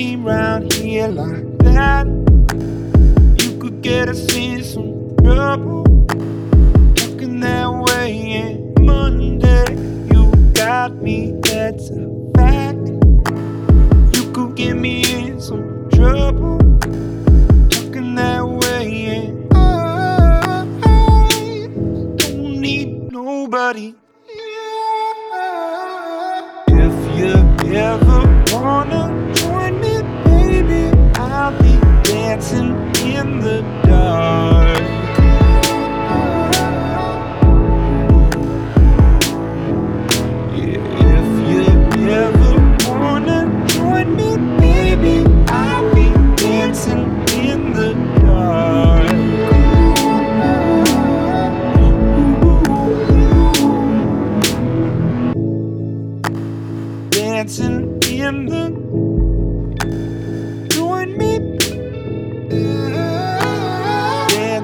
came round here like that, you could get us in some trouble. Looking that way, and Monday, you got me, that's a fact. You could get me in some trouble. Looking that way, and I don't need nobody. Dancing in the dark. If you ever wanna join me, baby, I'll be dancing in the dark. dancing in the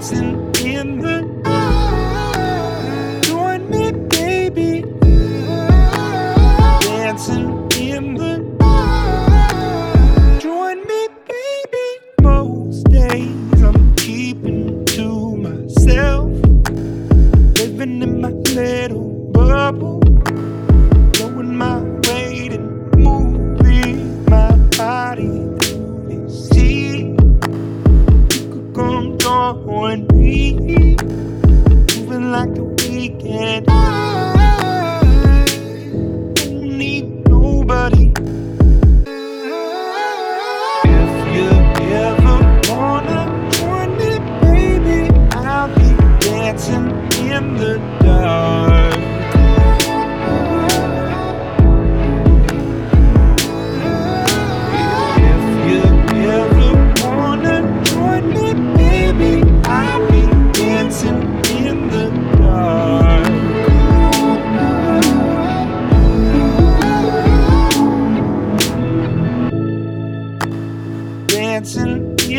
dancing in the come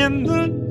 in the